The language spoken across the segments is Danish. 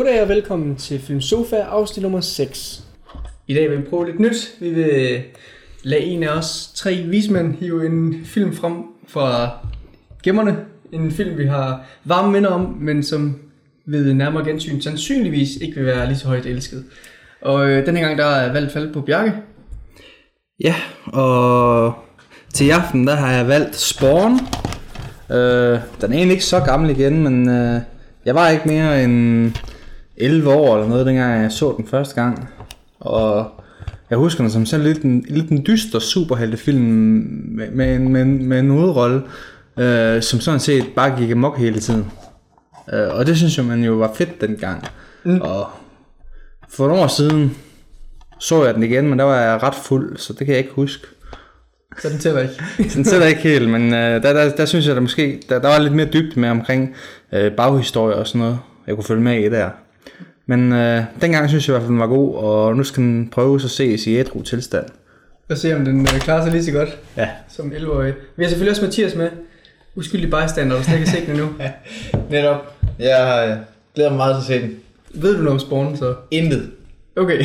Goddag og velkommen til Film Sofa, afsnit nummer 6. I dag vil vi prøve lidt nyt. Vi vil lade en af os tre vismænd hive en film frem fra gemmerne. En film, vi har varme minder om, men som ved nærmere gensyn sandsynligvis ikke vil være lige så højt elsket. Og øh, denne gang der er valgt faldet på Bjarke. Ja, og til i aften der har jeg valgt Spawn. Øh, den er egentlig ikke så gammel igen, men øh, jeg var ikke mere end 11 år eller noget, dengang jeg så den første gang. Og jeg husker den som sådan lidt en, lidt en dyster superheltefilm med, med, en, med, en- med en hovedrolle, øh, som sådan set bare gik amok hele tiden. Øh, og det synes jeg, man jo var fedt dengang. Mm. Og for nogle år siden så jeg den igen, men der var jeg ret fuld, så det kan jeg ikke huske. Så den tæller ikke. Den sætter ikke helt, men øh, der, der, der synes jeg, der måske der, der var lidt mere dybde med omkring øh, baghistorie og sådan noget, jeg kunne følge med i der. Men øh, dengang synes jeg i hvert fald, den var god, og nu skal den prøves at ses i ædru tilstand. Og se om den øh, klarer sig lige så godt Ja. som 11-årig. Vi har selvfølgelig også Mathias med. Uskyldig bystander, der slet ikke har set den endnu. Netop. Jeg øh, glæder mig meget til at se den. Ved du noget om Spawn så? Intet. Okay.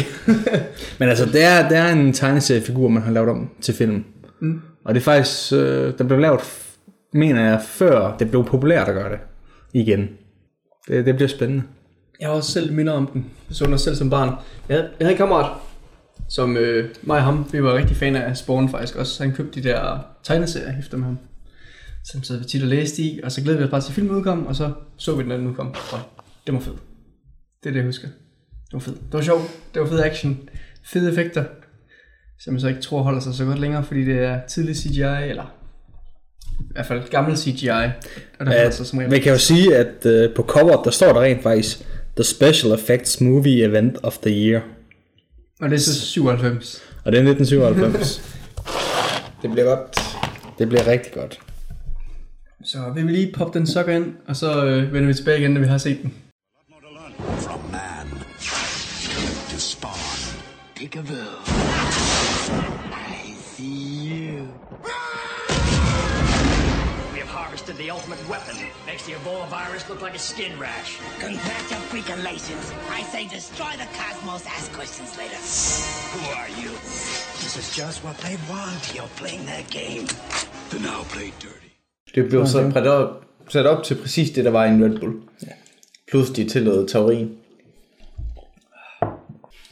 Men altså, det er, det er en tegneseriefigur, man har lavet om til film. Mm. Og det er faktisk, øh, den blev lavet, mener jeg, før det blev populært at gøre det igen. Det, det bliver spændende. Jeg har også selv minder om den. Jeg så den også selv som barn. Jeg havde, jeg havde en kammerat, som øh, mig og ham, vi var rigtig fan af Spawn faktisk også. Han købte de der tegneserier efter med ham. Som sad vi tit og læste i, og så glædede vi os bare til filmen udkom, og så så vi den, da den udkom. Og det var fedt. Det er det, jeg husker. Det var fedt. Det var sjovt. Det var fed action. Fede effekter. Som jeg så ikke tror holder sig så godt længere, fordi det er tidlig CGI, eller i hvert fald gammel CGI. Og der holder sig som. Man kan jo sige, at øh, på coveret, der står der rent faktisk, The Special Effects Movie Event of the Year. Og det er så 97. Og det er 1997. Det bliver godt. det bliver rigtig godt. Så vi vil lige poppe den sukker ind, og så øh, vender vi tilbage igen, når vi har set den. From man to spawn. Peekaboo. The ultimate weapon. Makes the Ebola virus look like a skin rash. Congratulations. I say destroy the cosmos, ask questions later. Who are you? This is just what they want. You're playing their game. Then now play dirty. Det blev så sat op, sat op til præcis det, der var i en Red Bull. Ja. Plus de tillod taurin.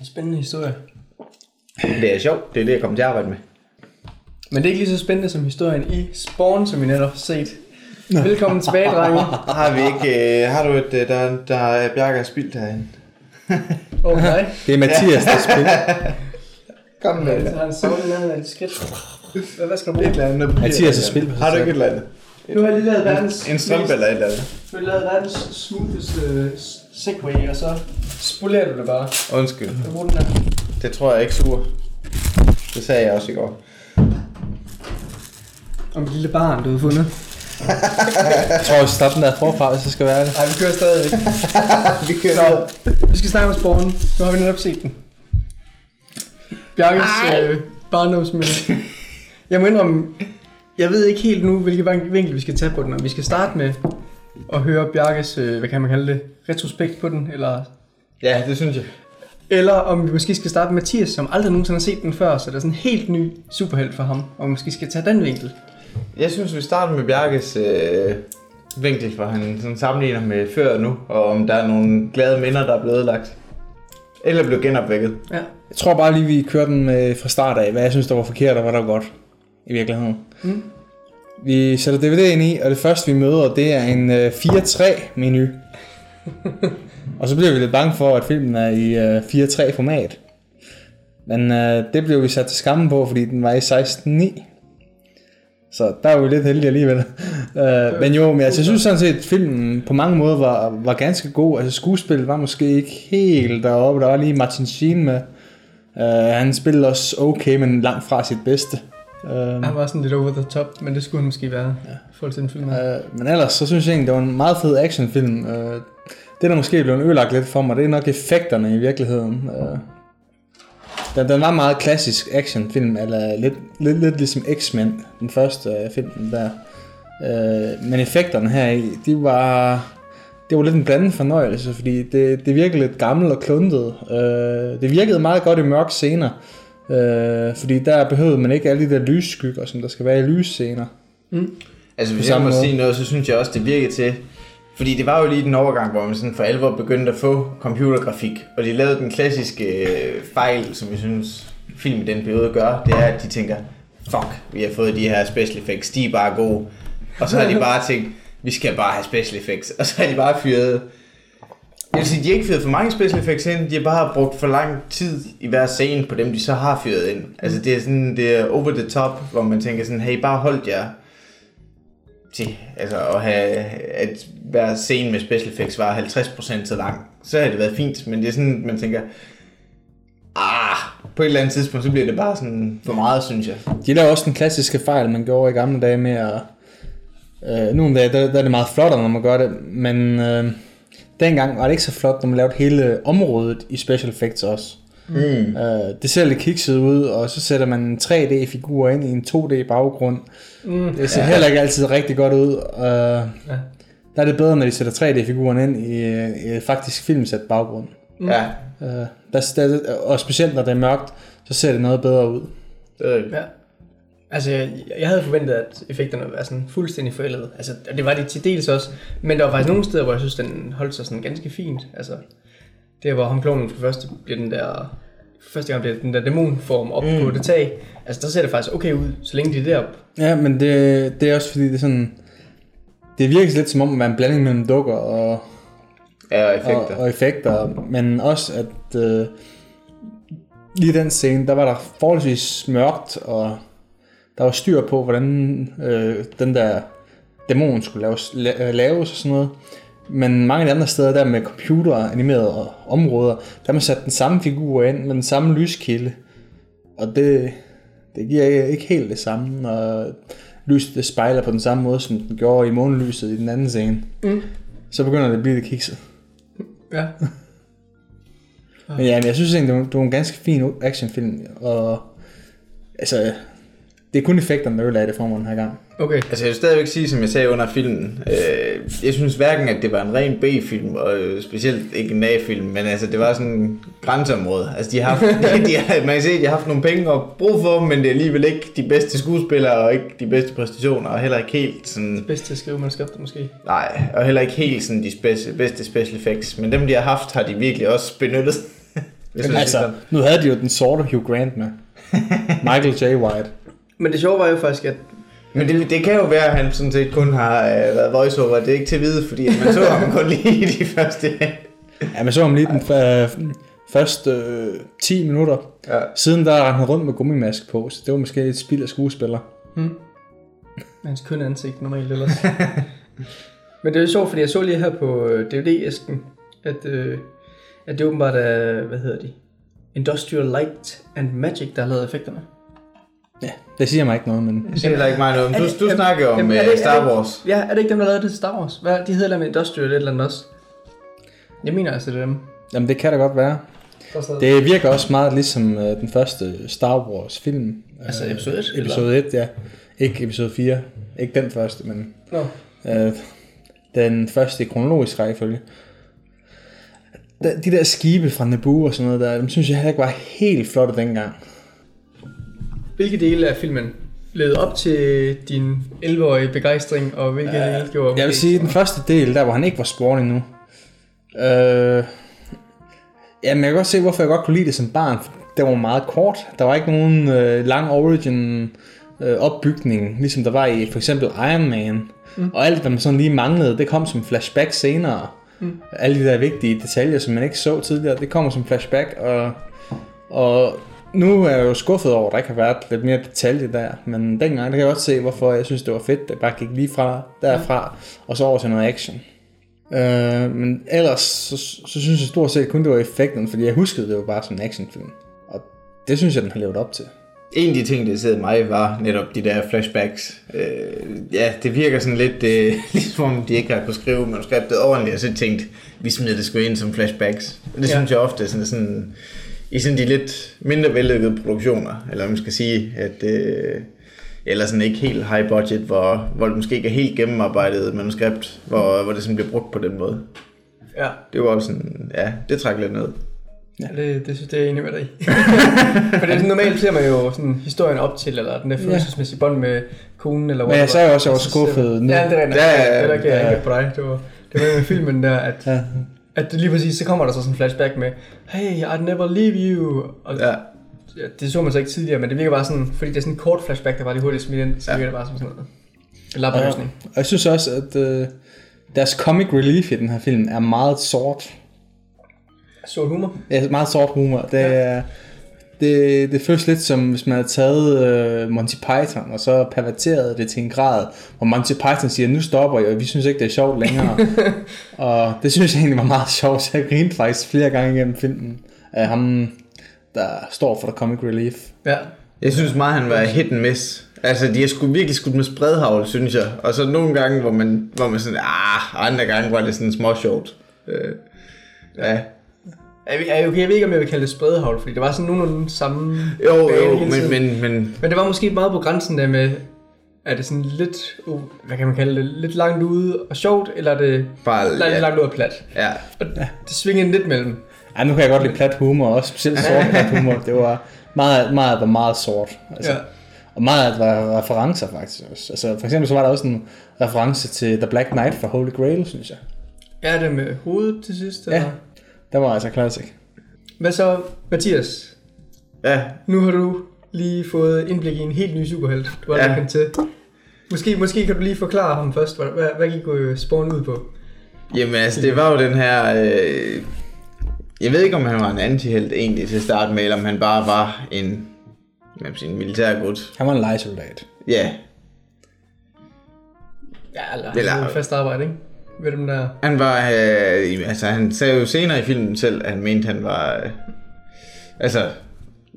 Spændende historie. Det er sjovt. Det er det, jeg kommer til at arbejde med. Men det er ikke lige så spændende som historien i Spawn, som vi netop har set. Velkommen tilbage, drenge. Har vi ikke... Øh, har du et... Øh, der, der er Bjarke har spildt herinde? Okay. Det er Mathias, der spiller. Kom med Så det. har han sovet af et skridt. Hvad, hvad skal du Et bruge? eller andet. Mathias et sig andet. Har du ikke et eller andet? Nu har jeg lige lavet verdens... En strømpe eller et eller andet? Nu har jeg lavet verdens smoothest uh, segway, og så spolerer du det bare. Undskyld. Hvad bruger den her? Det tror jeg ikke sur. Det sagde jeg også i går. Om et lille barn, du har fundet. Jeg tror, vi starter den der forfra, hvis jeg skal være det. Nej, vi kører stadig ikke. Vi kører Så, vi skal snakke om Spawn. Nu har vi netop set den. Bjarkes øh, barndomsminde. Jeg må indrømme, jeg ved ikke helt nu, hvilke vinkel vi skal tage på den. Om vi skal starte med at høre Bjarkes, øh, hvad kan man kalde det, retrospekt på den, eller, Ja, det synes jeg. eller om vi måske skal starte med Mathias, som aldrig nogensinde har set den før, så det er sådan en helt ny superhelt for ham, og måske skal tage den vinkel. Jeg synes, vi starter med Bjarkes øh, vinkel, for han sådan sammenligner med før og nu, og om der er nogle glade minder, der er blevet lagt. Eller blevet genopvækket. Ja. Jeg tror bare lige, vi kører den med fra start af, hvad jeg synes, der var forkert, og hvad der var godt i virkeligheden. Mm. Vi sætter DVD'en i, og det første, vi møder, det er en øh, 4.3-menu. og så bliver vi lidt bange for, at filmen er i øh, 4.3-format. Men øh, det blev vi sat til skamme på, fordi den var i 16.9. Så der var vi lidt heldige alligevel. øh, men jo, men altså, jeg synes sådan set, at filmen på mange måder var, var ganske god. Altså skuespillet var måske ikke helt deroppe. Der var lige Martin Sheen med. Uh, han spillede også okay, men langt fra sit bedste. Uh, Han var sådan lidt over the top, men det skulle han måske være, ja. i forhold til den film uh, men ellers, så synes jeg egentlig, det var en meget fed actionfilm. Uh, det, der måske blev ødelagt lidt for mig, det er nok effekterne i virkeligheden. Uh, den, den var meget klassisk actionfilm, eller lidt, lidt, lidt ligesom X-Men, den første uh, film der. Uh, men effekterne her i, de var... det var lidt en blandet fornøjelse, fordi det, det virkede lidt gammelt og kluntet. Øh, det virkede meget godt i mørke scener, øh, fordi der behøvede man ikke alle de der lysskygger, som der skal være i lysscener. Altså hvis jeg må måde. sige noget, så synes jeg også, det virkede til... Fordi det var jo lige den overgang, hvor man sådan for alvor begyndte at få computergrafik. Og de lavede den klassiske øh, fejl, som jeg synes film i den periode gør. Det er, at de tænker, fuck, vi har fået de her special effects, de er bare gode. Og så har de bare tænkt, vi skal bare have special effects. Og så har de bare fyret... Jeg vil sige, de har ikke fyret for mange special effects ind, de har bare brugt for lang tid i hver scene på dem, de så har fyret ind. Altså det er sådan, det er over the top, hvor man tænker sådan, hey, bare hold jer til altså at have, at hver scene med special effects var 50% så lang, så havde det været fint, men det er sådan, man tænker, ah, på et eller andet tidspunkt, så bliver det bare sådan for meget, synes jeg. De laver også den klassiske fejl, man gjorde i gamle dage med at... Øh, nogle dage, der, der er det meget flottere, når man gør det, men øh, dengang var det ikke så flot, når man lavede hele området i special effects også. Mm. Øh, det ser lidt kikset ud, og så sætter man en 3D-figur ind i en 2D-baggrund. Mm. Det ser ja. heller ikke altid rigtig godt ud. Øh, ja. Der er det bedre, når de sætter 3D-figuren ind i, i et faktisk filmsat baggrund. Mm. Ja, Øh, der, der, og specielt når det er mørkt, så ser det noget bedre ud. det er Ja. Altså, jeg, jeg havde forventet, at effekterne være sådan fuldstændig forældede. Altså, det var de til dels også. Men der var faktisk nogle steder, hvor jeg synes, den holdt sig sådan ganske fint. Altså, det hvor ham klonen for første bliver den der... Første gang bliver den der dæmonform op mm. på det tag. Altså, der ser det faktisk okay ud, så længe de er deroppe. Ja, men det, det er også fordi, det er sådan... Det virker lidt som om at være en blanding mellem dukker og, ja, og og, effekter. og effekter, men også at øh, lige i den scene, der var der forholdsvis mørkt, og der var styr på, hvordan øh, den der dæmon skulle laves, la- laves og sådan noget. Men mange af de andre steder, der med computeranimerede områder, der har man sat den samme figur ind med den samme lyskilde. Og det, det giver ikke- helt det samme, når lyset det spejler på den samme måde, som den gjorde i månelyset i den anden scene. Mm. Så begynder det at blive lidt kikset. Ja. Men ja, men jeg synes egentlig, det var en ganske fin actionfilm, og altså, det er kun effekterne, der ødelagde det for mig den her gang. Okay. Altså jeg vil stadigvæk sige, som jeg sagde under filmen, øh, jeg synes hverken, at det var en ren B-film, og øh, specielt ikke en A-film, men altså det var sådan en grænseområde. Altså de har, haft, de har, man kan se, at de har haft nogle penge og brug for dem, men det er alligevel ikke de bedste skuespillere, og ikke de bedste præstationer, og heller ikke helt sådan, Bedst til at skrive manuskriptet måske. nej, og heller ikke helt sådan de speci- bedste special effects, men dem de har haft, har de virkelig også benyttet. Hvis man Altså, nu havde de jo den sorte Hugh Grant med. Michael J. White. Men det sjove var jo faktisk, at Men det, det kan jo være, at han sådan set kun har øh, været voiceover. Det er ikke til at vide, fordi at man så ham kun lige i de første. Ja, man så ham lige den f- første øh, 10 minutter. Ja. Siden der rendte han rundt med gummimask på, så det var måske et spild af skuespiller. med hans kønne ansigt normalt ellers. Men det er jo sjovt, fordi jeg så lige her på øh, DVD-æsken, at, øh, at det åbenbart er, hvad hedder de? Industrial Light and Magic, der har lavet effekterne. Ja, det siger mig ikke noget, men... Det siger ikke mig noget om. Er Du, det- du er- snakker om jamen, øh, er det- er Star det- Wars. Ja, er det ikke dem, der lavede det Star Wars? Hvad, de hedder med Industrial et eller andet også. Jeg mener altså, det er dem. Jamen, det kan da godt være. Det virker også meget ligesom øh, den første Star Wars film. Altså Øh, episode 1, Episode 1, ja. Ikke episode 4. Ikke den første, men Nå. øh, den første i kronologisk rækkefølge. De, de der skibe fra Naboo og sådan noget der, dem synes jeg heller ikke var helt flotte dengang. Hvilke dele af filmen levede op til din 11-årige begejstring, og hvilke dele gjorde Jeg vil sige, den første del, der hvor han ikke var spawn endnu. Øh, jamen, jeg kan godt se, hvorfor jeg godt kunne lide det som barn. Det var meget kort. Der var ikke nogen øh, lang origin opbygning, ligesom der var i for eksempel Iron Man. Mm. Og alt, hvad man sådan lige manglede, det kom som flashback senere. Mm. Alle de der vigtige detaljer, som man ikke så tidligere, det kommer som flashback. Og, og nu er jeg jo skuffet over, at der ikke har været lidt mere detalje der. Men dengang, der kan jeg godt se, hvorfor jeg synes, det var fedt. Det bare gik lige fra derfra, og så over til noget action. Øh, men ellers, så, så synes jeg stort set kun, det var effekten, fordi jeg huskede, det var bare sådan en actionfilm. Og det synes jeg, den har levet op til. En af de ting, der sidder mig, var netop de der flashbacks. Øh, ja, det virker sådan lidt, øh, ligesom om de ikke har kunnet skrive manuskriptet ordentligt, og så tænkt, vi smider det sgu ind som flashbacks. Og det ja. Ja. synes jeg ofte sådan, sådan, i sådan de lidt mindre vellykkede produktioner, eller man skal sige, at øh, eller sådan ikke helt high budget, hvor, hvor det måske ikke er helt gennemarbejdet manuskript, hvor, hvor det sådan bliver brugt på den måde. Ja, Det var også sådan, ja, det trækker lidt ned. ja. det, det synes jeg, det er enig med dig i. For det er sådan, normalt ser man jo sådan historien op til, eller den der følelsesmæssige bånd med konen, eller Men jeg sagde jo også, at jeg var skuffet nu. Ja, det er rigtigt. Ja, Ja, ja, ja, ja. der kan jeg ikke på dig. Det var, det var med filmen der, at, Ja. At det lige præcis, så kommer der så sådan en flashback med, hey, I'd never leave you. Og Ja. ja, det så man så ikke tidligere, men det virker bare sådan, fordi det er sådan en kort flashback, der var lige hurtigt smidt ind, så Ja. virker det bare som sådan noget. Lappeløsning. Og jeg synes også, at øh, deres comic relief i den her film er meget sort. Sort humor. Ja, meget sort humor. Det, er, det, det føles lidt som, hvis man havde taget øh, Monty Python, og så perverteret det til en grad, hvor Monty Python siger, nu stopper jeg, og vi synes ikke, det er sjovt længere. og det synes jeg egentlig var meget sjovt, så jeg grinte faktisk flere gange igennem filmen af ham, der står for the comic relief. Ja. Jeg synes meget, han var hit and miss. Altså, de har sgu virkelig skudt med spredhavl, synes jeg. Og så nogle gange, hvor man, hvor man sådan, ah, andre gange var det sådan små sjovt. Øh, ja. Jeg, ved- jeg, jeg ved ikke, om jeg vil kalde det spredhavl, fordi det var sådan nogenlunde samme Jo, bane jo, hele men, tiden. men, men Men det var måske meget på grænsen der med, er det sådan lidt, uh, hvad kan man kalde det, lidt langt ude og sjovt, eller er det bare, lidt ja, langt ud og plat? ja. Og det svingede lidt mellem. Ja, nu kan jeg godt lide plat humor, også specielt sort plat humor. Det var meget, meget, var meget sort. Altså, Ja. Og meget af det var referencer faktisk også. Altså, for eksempel så var der også en reference til The Black Knight fra Holy Grail, synes jeg. Er det med hovedet til sidst? Ja. Der var altså classic. Hvad så, Mathias? Ja, Nu har du lige fået indblik i en helt ny superhelt, du har Ja. ja. kendt til. Måske, måske kan du lige forklare ham først, hvad, hvad, hvad gik øh, Spawn ud på? Jamen altså, det var jo den her... Øh, jeg ved ikke, om han var en antihelt egentlig til at starte med, eller om han bare var en, man sige, en militærgud. Han var en legesoldat. Ja, Ja, eller, Eller- eller fast arbejde, ikke? Ved dem der... han var... Øh, altså, han sagde jo senere i filmen selv, at han mente, han var... Øh, altså,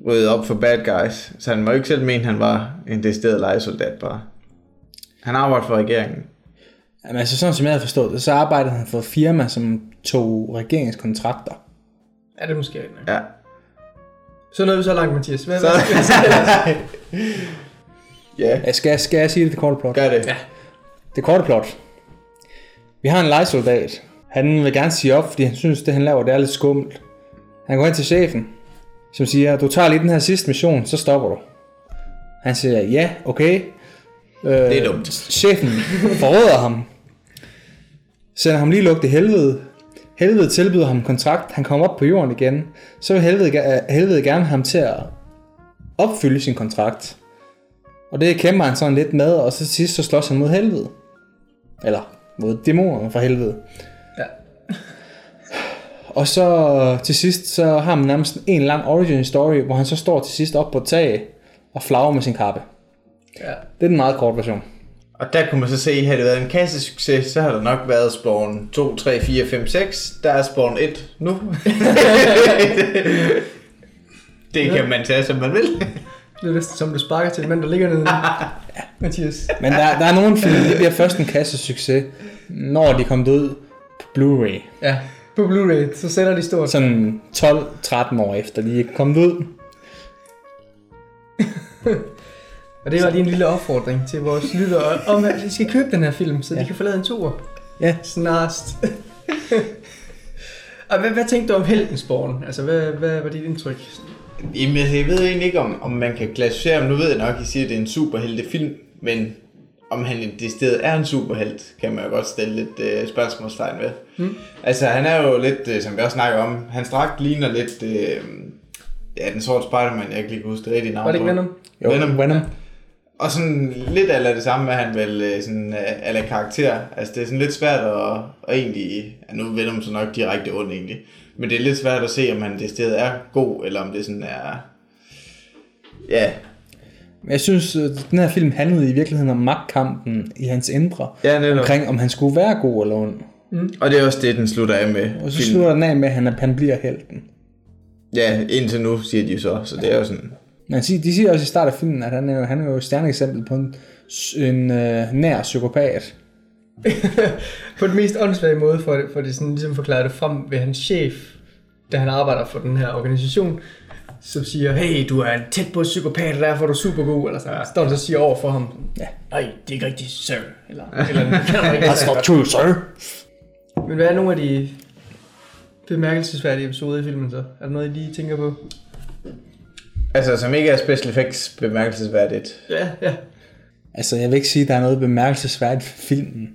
ryddet op for bad guys. Så han må jo ikke selv mene, han var en decideret legesoldat bare. Han arbejdede for regeringen. Jamen, altså sådan som jeg havde forstået det, så arbejdede han for et firma, som tog regeringskontrakter. Ja, det er måske ikke nok. Ja. Så nåede vi så langt, Mathias. Hvad, Så, hvad, ja, Ja, Skal, jeg- skal jeg sige det, det korte plot? gør det. Ja. Det korte plot. Vi har en legesoldat. Han vil gerne sige op, fordi han synes, det han laver, det er lidt skummelt. Han går hen til chefen, som siger, du tager lige den her sidste mission, så stopper du. Han siger, ja, okay. Øh, Det er dumt. Chefen forråder ham. Sender ham lige lugt i helvede. Helvede tilbyder ham kontrakt. Han kommer op på jorden igen. Så vil helvede, helvede gerne ham til at opfylde sin kontrakt. Og det kæmper han sådan lidt med, og så til sidst så slås han mod helvede. Eller mod dæmonerne fra helvede. Ja. Og så til sidst, så har man nærmest en lang origin story, hvor han så står til sidst op på et tag og flagrer med sin kappe. ja. Det er den meget korte version. Og der kunne man så se, havde det været en kassesucces, så har der nok været Spawn 2, 3, 4, 5, 6. Der er Spawn 1 nu. det kan man tage, som man vil. Det er næsten som du sparker til en mand, der ligger nede. Mathias. Men der, der er nogle film, det bliver først en kasse succes, når de er kommet ud på Blu-ray. Ja. På Blu-ray, så sælger de stort. Sådan 12-13 år efter de er kommet ud. Og det var lige en lille opfordring til vores lyttere om, at de skal købe den her film, så ja. Ja. de kan få lavet en tur. Ja. Snarest. Og hvad, hvad tænkte du om helten Spawn? Altså, hvad, hvad var dit indtryk? Jamen, altså, jeg ved egentlig ikke, om, om man kan klassificere ham. Nu ved jeg nok, at I siger, at det er en superheltefilm, men om han det sted er en superhelt, kan man jo godt stille lidt øh, spørgsmålstegn ved. Mm. Altså, han er jo lidt, øh, som vi også snakker om, hans dragt ligner lidt, øh, ja, den sorte Spider-Man, jeg ikke kan huske det rigtige navn Var det ikke. Venom? Jo, Venom. Venom. Og sådan lidt af det samme med, at han vel øh, sådan øh, ala karakter. Altså det er sådan lidt svært at, at egentlig, ja, nu Venom så nok direkte ond egentlig, men det er lidt svært at se, om han det sted er god, eller om det sådan er, ja, Men Jeg synes, øh, den her film handlede i virkeligheden om magtkampen i hans indre. Ja, netop. Omkring, om han skulle være god eller ond. og det er også det, den slutter af med. Og så filmen. slutter den af med, at han, han bliver helten. Ja, indtil nu siger de jo så, så det er jo sådan, Man siger, de siger også i starten af filmen, at han er jo, han er jo et stjerneeksempel på en, en øh, nær psykopat. På den mest åndssvage måde, for, for det sådan ligesom forklare det frem ved hans chef, da han arbejder for den her organisation, som siger, hey, du er tæt på psykopat, og derfor er du super god, eller sådan. Ja. Står han så og siger over for ham, Ja. nej, det er ikke rigtigt, sir. Eller, eller man ikke That's not true, sir. Men hvad er nogle af de bemærkelsesværdig episode i filmen så? Er der noget, I lige tænker på? Altså, som ikke er special effects bemærkelsesværdigt. Ja, ja. Altså, jeg vil ikke sige, at der er noget bemærkelsesværdigt for filmen.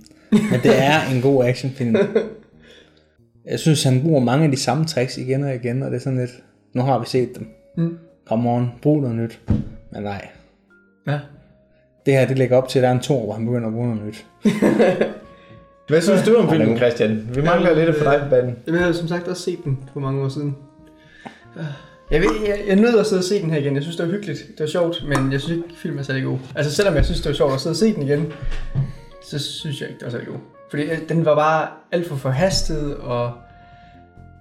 Men det er en god actionfilm. Jeg synes, han bruger mange af de samme tricks igen og igen, og det er sådan lidt, nu har vi set dem. Mm. Come on, brug noget nyt. Men nej, Ja. det her det lægger op til, at der er en tor, hvor han begynder at bruge noget nyt. Hvad synes du om filmen, Christian? Vi mangler lidt at få dig på banen. Jeg har jo som sagt også set den for mange år siden. Jeg, ved, jeg, jeg nød at sidde og se den her igen. Jeg synes, det var hyggeligt. Det var sjovt, men jeg synes ikke, filmen er særlig god. Altså, selvom jeg synes, det var sjovt at sidde og se den igen, så synes jeg ikke, det var særlig god. Fordi øh, den var bare alt for forhastet, og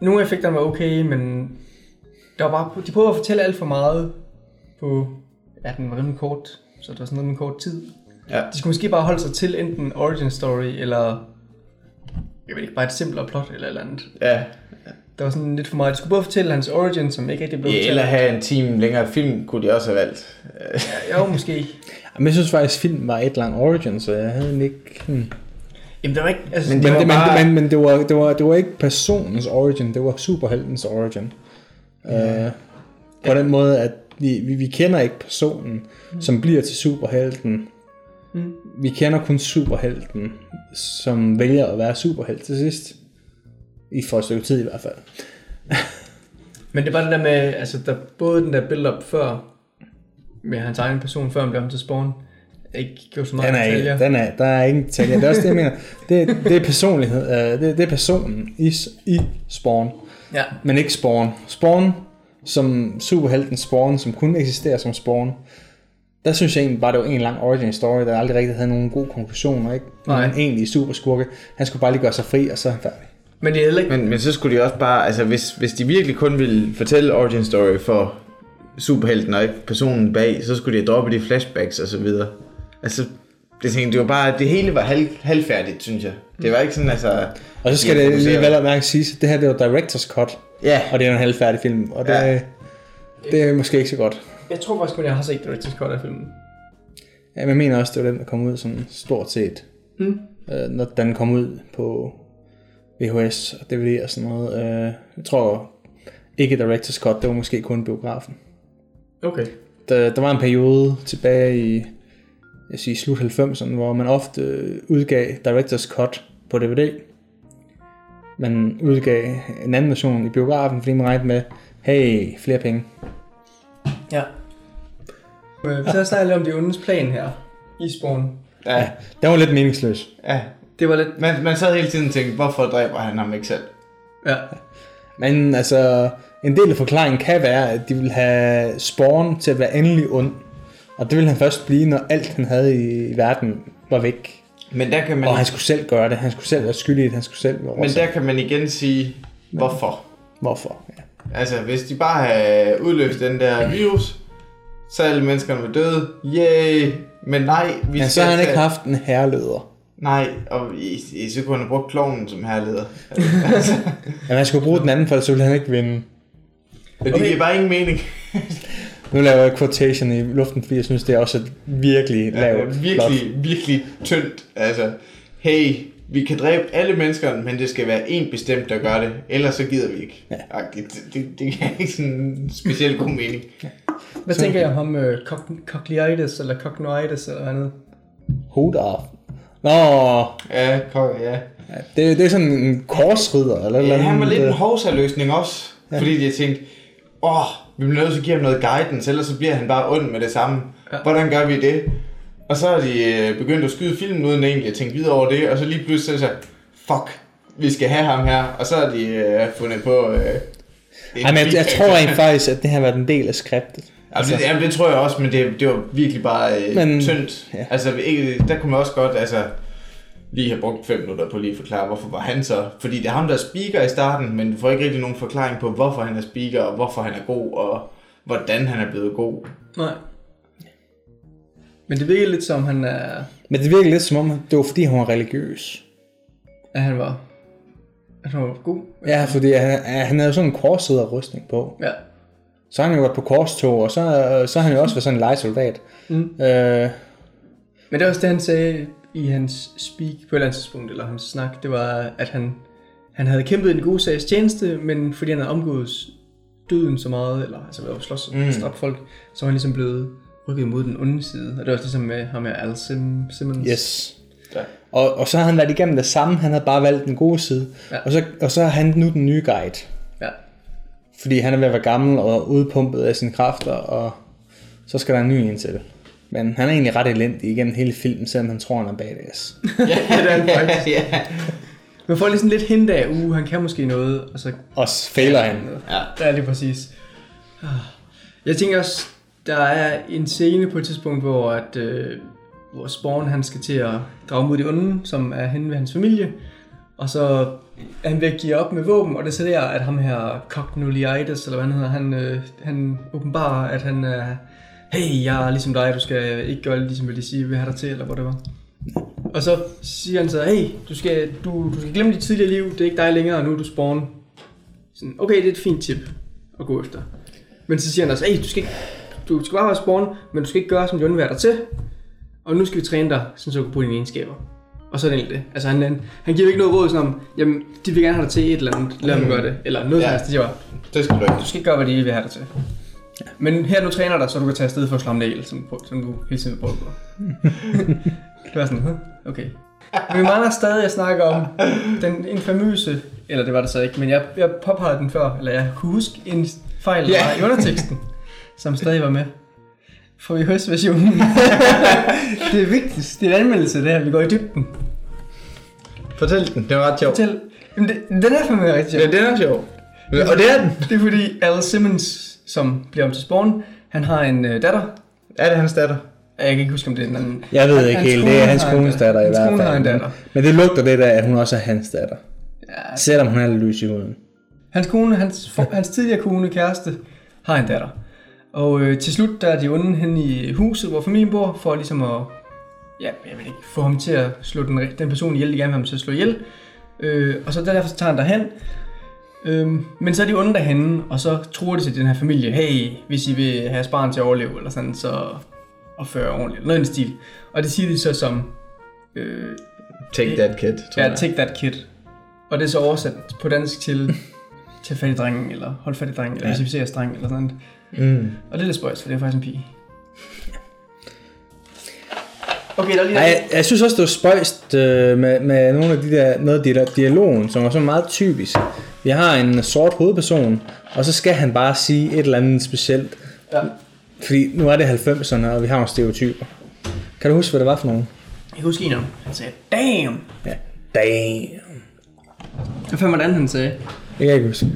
nogle af effekterne var okay, men der var bare, de prøvede at fortælle alt for meget på, ja, den var rimelig kort, så det var sådan noget med kort tid. Ja. De skulle måske bare holde sig til enten origin story, eller jeg ved ikke, bare et simplere plot eller et eller andet. Ja. Der var sådan lidt for meget. De skulle både fortælle hans origin, som ikke rigtig blev ja fortalt. eller have en time længere film, kunne de også have valgt. Jo, måske. Men jeg synes faktisk, filmen var et lang origin, så jeg havde ikke... Hmm. Jamen, der var ikke... Altså, Men men, Men, var det, men, bare- men, men det, var, det, var, det var ikke personens origin, det var superheltens origin. Ja. Uh, på den måde, at vi, vi, vi kender ikke personen, som bliver til superhelten. Mm. Vi kender kun superhelten, som vælger at være superhelt til sidst. I for et stykke tid i hvert fald. men det var det der med, altså, der, både den der build-up før, med hans egen person, før han blev ham til Spawn, ikke gjorde så meget Den er, detaljer. ikke, den er, der er ingen detaljer. Det er også det, jeg mener. Det, det er personlighed. Uh, det, det er personen i, i Spawn. Ja. Men ikke Spawn. Spawn, som superhelten Spawn, som kun eksisterer som Spawn, der synes jeg egentlig bare, det var en lang origin story, der aldrig rigtig havde nogen gode konklusioner, ikke? Nej. Men egentlig super skurke. Han skulle bare lige gøre sig fri, og så er han færdig. Men det er ikke... Men, men så skulle de også bare, altså hvis, hvis de virkelig kun ville fortælle origin story for superhelten og ikke personen bag, så skulle de have droppet de flashbacks og så videre. Altså, det, tænkte, det var bare, det hele var halv, halvfærdigt, synes jeg. Det var ikke sådan, altså... Og så skal de det lige vel at mærke sige, at det her det var director's cut, Ja, og det er en halvfærdig film, og det, Ja. det er måske ikke så godt. Jeg tror faktisk kun, jeg har set Director's Cut af filmen. Ja, men jeg mener også, det var den, der kom ud sådan stort set. Mm. Øh, når den kom ud på VHS og DVD og sådan noget. Øh, jeg tror ikke Director's Cut, det var måske kun biografen. Okay. Der, der var en periode tilbage i jeg siger, slut 90'erne, hvor man ofte udgav Director's Cut på DVD. Man udgav en anden version i biografen, fordi man regnede med, hey, flere penge. Ja. Øh, Vi så snakke lidt om de ondes plan her i Spawn. ja, Den var lidt meningsløs. ja. Det var lidt... Man, man sad hele tiden og tænkte, hvorfor dræber han ham ikke selv? Ja. Men altså, en del af forklaringen kan være, at de vil have Spawn til at være endelig ond. Og det vil han først blive, når alt han havde i, verden var væk. Men der kan man, Og han skulle selv gøre det. Han skulle selv være skyldig i det. Han skulle selv være men der kan man igen sige, hvorfor? Hvorfor? Ja. Altså, hvis de bare havde udløst den der virus, så alle menneskerne var døde. Yay! Men nej, vi så skal har han ikke haft en herleder. Nej, og i, i, så kunne han have brugt klovnen som herleder. Ja, man skulle bruge den anden, for så ville han ikke vinde. Men det Okay. giver bare ingen mening. Nu laver jeg quotation i luften, fordi jeg synes, det er også virkelig lavt Ja, virkelig, virkelig tyndt. Altså, hey, vi kan dræbe alle mennesker, men det skal være en bestemt, der gør det. Ellers så gider vi ikke. Ja. Det, det, det giver ikke sådan en speciel god mening. Hvad tænker jeg om ham? Uh, cochleitis eller cochnoides eller andet? Hold up. Nå, Ja, kok, ja. det, det er sådan en korsridder, eller, eller ja han var lidt en øh, hovsaløsning også. Ja. Fordi de tænkte, åh, vi bliver nødt til at give ham noget guidance, ellers så bliver han bare ond med det samme. Ja. Hvordan gør vi det? Og så har de øh, begyndt at skyde filmen uden egentlig at tænke videre over det, og så lige pludselig så fuck, vi skal have ham her. Og så har de øh, fundet på... Øh, Ej, men jeg, jeg tror rent faktisk, at det her har været en del af skriptet. Altså, det, jamen, det tror jeg også, men det, det var virkelig bare øh, Men- tyndt. Ja. Altså, ikke, der kunne man også godt altså, lige have brugt fem minutter på lige at forklare, hvorfor var han så... Fordi det er ham, der er speaker i starten, men du får ikke rigtig nogen forklaring på, hvorfor han er speaker, og hvorfor han er god, og hvordan han er blevet god. Nej. Men det virker lidt som, han er... Men det virker lidt som om, det var fordi, han var religiøs. At han var... At han var god. Ja, fordi han, han havde jo sådan en korsridderrustning på. Ja. Så har han jo været på korstog, og så, så har han jo også været sådan en lejesoldat. Mm. Øh, Men det er også det, han sagde i hans speak på et eller andet tidspunkt, eller hans snak, det var, at han han havde kæmpet i den gode sags tjeneste, men fordi han havde omgået døden så meget, eller altså at slås og mm. strappe folk, så var han ligesom blevet rykket mod den onde side. Og det var også ligesom med ham med Al Sim, Simmons. Yes. Og, og så har han været igennem det samme, han havde bare valgt den gode side. Ja. Og, så, og så er han nu den nye guide. Ja. Fordi han er ved at være gammel og udpumpet af sine kræfter, og så skal der en ny en til. Men han er egentlig ret elendig igennem hele filmen, selvom han tror, han er badass. ja, det er han faktisk. ja. Man får ligesom lidt hint af, uh, han kan måske noget, og så Og fejler han. Ja, det er lige præcis. Ah. Jeg tænker også, der er en scene på et tidspunkt, hvor, at, øh, hvor Spawn han skal til at drage mod de onde, som er henne ved hans familie. Og så er han ved at give op med våben, og det er så der, at ham her Cognulitis, eller hvad han hedder, han, øh, han åbenbarer, at han er, hey, jeg er ligesom dig, du skal ikke gøre ligesom vil de sige, vil have dig til, eller hvor det var. Og så siger han så, hey, du skal, du, du skal glemme dit tidligere liv, det er ikke dig længere, og nu er du Spawn. Sådan, okay, det er et fint tip at gå efter. Men så siger han også, hey, du skal, ikke, du skal bare være spawn, men du skal ikke gøre, som de have dig til. Og nu skal vi træne dig, så du kan bruge dine egenskaber. Og så er det egentlig det. Altså han, han, han giver ikke noget råd sådan om, jamen, de vil gerne have dig til et eller andet, lad dem gøre det. Eller noget Ja. som helst, det siger bare, Det skal du ikke. du skal ikke gøre, hvad de vil have dig til. Men her nu træner dig, så du kan tage afsted for at slå som, som du hele tiden vil prøve på. det var sådan, okay. Men vi mangler stadig at snakke om den infamøse, eller det var det så ikke, men jeg, jeg påpegede den før, eller jeg kunne huske en fejl Ja. yeah. i underteksten, som stadig var med. Får vi høstversionen. det er vigtigt. Det er en anmeldelse, det her. Vi går i dybden. Fortæl den, det var ret sjovt. Fortæl. Jamen, det, den er fandme rigtig sjov. Ja, den er sjov. Og det er den. Det er fordi Al Simmons, som bliver om til Spawn, han har en øh, datter. Er det hans datter? Jeg kan ikke huske, om det er den anden. Jeg ved ikke helt, det er hans har en kones datter i hvert kone har en fald. datter. Men det lugter lidt af, at hun også er hans datter. Ja, Selvom hun er lidt lys i huden. Hans kone, hans, for, hans tidligere kone, kæreste, har en datter. Og øh, til slut, der er de onde hen i huset, hvor familien bor, for ligesom at ja, jeg ved ikke, få ham til at slå den, den person ihjel, de gerne vil have ham til at slå ihjel. Øh, og så derfor så tager han derhen. Øh, men så er de onde derhenne, og så tror de til den her familie, hey, hvis I vil have jeres barn til at overleve, eller sådan, så opføre ordentligt, noget i den stil. Og det siger de så som, øh, Take that kid, tror ja, jeg. take that kid. Og det er så oversat på dansk til, til fat i drengen, eller hold fat i drengen, eller ja. hvis dreng, eller sådan noget. Mm. Og det er lidt spøjs, for det er faktisk en pige. Okay, der er lige... Ej, jeg, jeg synes også, det var spøjst øh, med, med nogle af de der, noget af de der dialogen, som var så meget typisk. Vi har en sort hovedperson, og så skal han bare sige et eller andet specielt. Ja. Fordi nu er det 90'erne, og vi har nogle stereotyper. Kan du huske, hvad det var for nogen? Jeg kan huske en af dem. Han sagde, damn! Ja. Damn. Hvad fanden var det, han sagde? Det kan jeg ikke huske.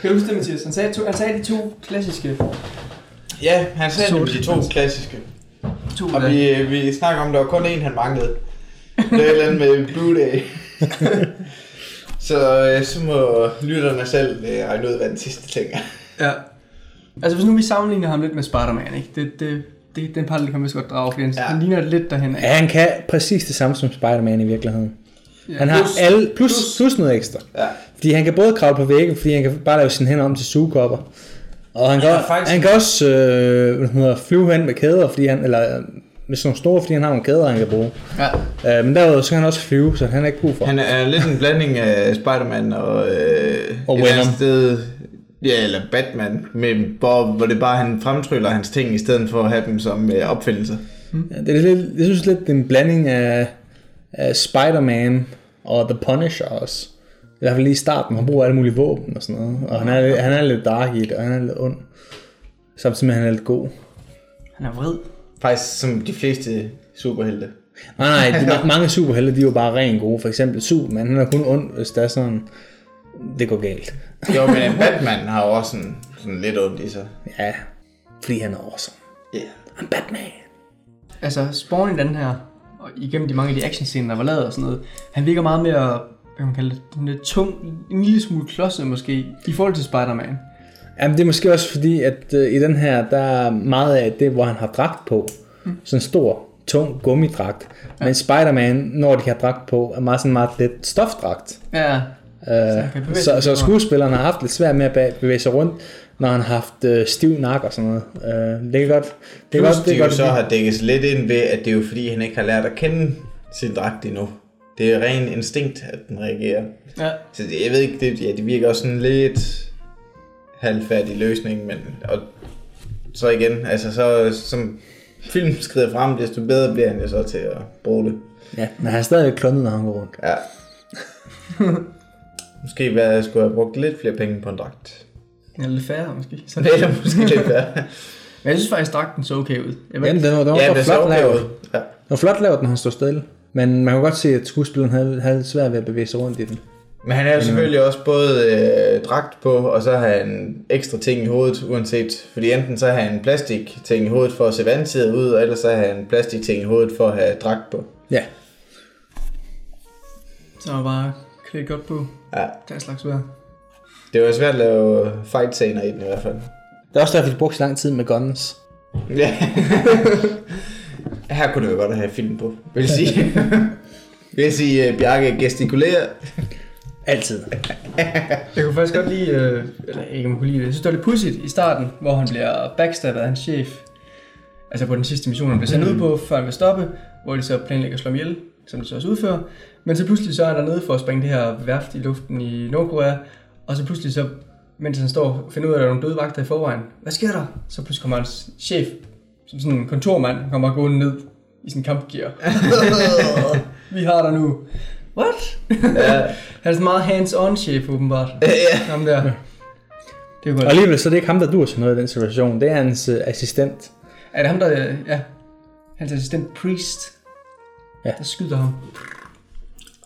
Kan du huske det, Mathias? Han sagde, to, han sagde de to klassiske... Ja, han sagde de to klassiske. To Og vi, vi snakker om, der var kun én, han manglede. Det er et eller andet med Blue Day. så, øh, så må lytterne selv øh, regne ud, hvad den sidste ting er. Ja. Altså, hvis nu vi sammenligner ham lidt med Spider-Man, ikke? Det, det, det, den parallel kan vi vist godt drage, fordi han, Ja. han ligner lidt derhen af. Ja, han kan præcis det samme som Spider-Man i virkeligheden. Ja. Han har Plus- alle, plus, plus noget ekstra. Ja. Fordi han kan både kravle på væggen, fordi han kan bare lave sine hænder om til sugekopper. Og han kan, Ja, faktisk. han kan også øh, hvad hedder, flyve hen med kæder, fordi han, eller med sådan nogle store, fordi han har nogle kæder, han kan bruge. Ja. Øh, men derudover så kan han også flyve, så han er ikke brug for. Han er lidt en blanding af Spider-Man og, øh, Og Venom. sted, ja, eller Batman, men hvor, hvor det bare han fremtryller hans ting, i stedet for at have dem som øh, opfindelser. Ja, det er lidt, jeg synes lidt, det er en blanding af, af Spider-Man og The Punisher også. I hvert fald lige i starten, han bruger alle mulige våben og sådan noget. Og han er, lidt- han er lidt dark i det, og han er lidt ond. Samtidig med, at han er lidt god. Han er vred. Faktisk som de fleste superhelte. Nej, nej, de, mange superhelte, de er jo bare ren gode. For eksempel Superman, han er kun ond, hvis det er sådan, det går galt. Jo, men en Batman har jo også sådan, sådan lidt ondt i sig. Ja, fordi han er awesome. Ja. I'm Batman. Altså, Spawn i den her, og igennem de mange af de actionscener, der var lavet og sådan noget, han virker meget mere, hvad kan man kalde det, den lidt tung, en lille smule klodset måske, i forhold til Spider-Man. Jamen det er måske også fordi, at øh, i den her, der er meget af det, hvor han har dragt på. Sådan en stor, tung gummidragt. Ja. Men Spider-Man, når de har dragt på, er meget sådan meget lidt stofdragt. Ja, Øh, så, så lidt skuespilleren har haft lidt svært med at be- bevæge sig rundt, når han har haft øh, stiv nak og sådan noget. Øh, det kan godt... Det kan Plus godt, det det jo kan så godt har dækket lidt ind ved, at det er jo fordi, han ikke har lært at kende sin dragt endnu. Det er ren instinkt, at den reagerer. Ja. Så det, jeg ved ikke, det, ja, det virker også sådan lidt halvfærdig løsning, men og så igen, altså så som filmen skrider frem, desto bedre bliver han jo så til at bruge det. Ja, men han er stadig klundet, når han går rundt. Ja. Måske hvad, jeg skulle have brugt lidt flere penge på en dragt. Ja, lidt færre måske. Så Det er måske lidt værd. Men jeg synes faktisk, dragten så okay ud. Jeg Jamen, den var, den var Ja, det flot okay lavet. Ja. Den var flot lavet, når han stod stille. Men man kunne godt se, at skuespilleren havde, havde svært ved at bevæge sig rundt i den. Men han har jo selvfølgelig også både øh, dragt på, og så har han ekstra ting i hovedet, uanset. Fordi enten så har han plastik ting i hovedet for at se vandsædet ud, og ellers så har han plastik ting i hovedet for at have dragt på. Ja. så var bare klædt godt på. Ja. Det er slags vejr. Det var svært at lave fight scener i den i hvert fald. Det er også derfor, de brugte så lang tid med guns. Ja. Her kunne det jo godt have film på, vil jeg sige. vil jeg sige, uh, Bjarke gestikulerer. Altid. Jeg kunne faktisk godt lide, øh, eller ikke om jeg kunne lide det, jeg synes det var lidt pudsigt i starten, hvor han bliver backstabbet af hans chef. Altså på den sidste mission, han bliver sendt ud på, før han vil stoppe, hvor de så planlægger at slå ham ihjel, som de så også udfører. Men så pludselig så er han dernede for at springe det her værft i luften i Nordkorea, og så pludselig så, mens han står og finder ud af, at der er nogle døde vagter i forvejen, hvad sker der? Så pludselig kommer hans chef, som sådan en kontormand, kommer gående ned i sin kampgear. Vi har dig nu. What? Ja. Han er sådan meget hands-on chef, åbenbart. ja. Ham der. Det er jo Og godt. alligevel så er det ikke ham, der dur til noget i den situation. Det er hans uh, assistent. Er det ham, der... Ja. Hans assistent Priest. Ja. Der skyder ham.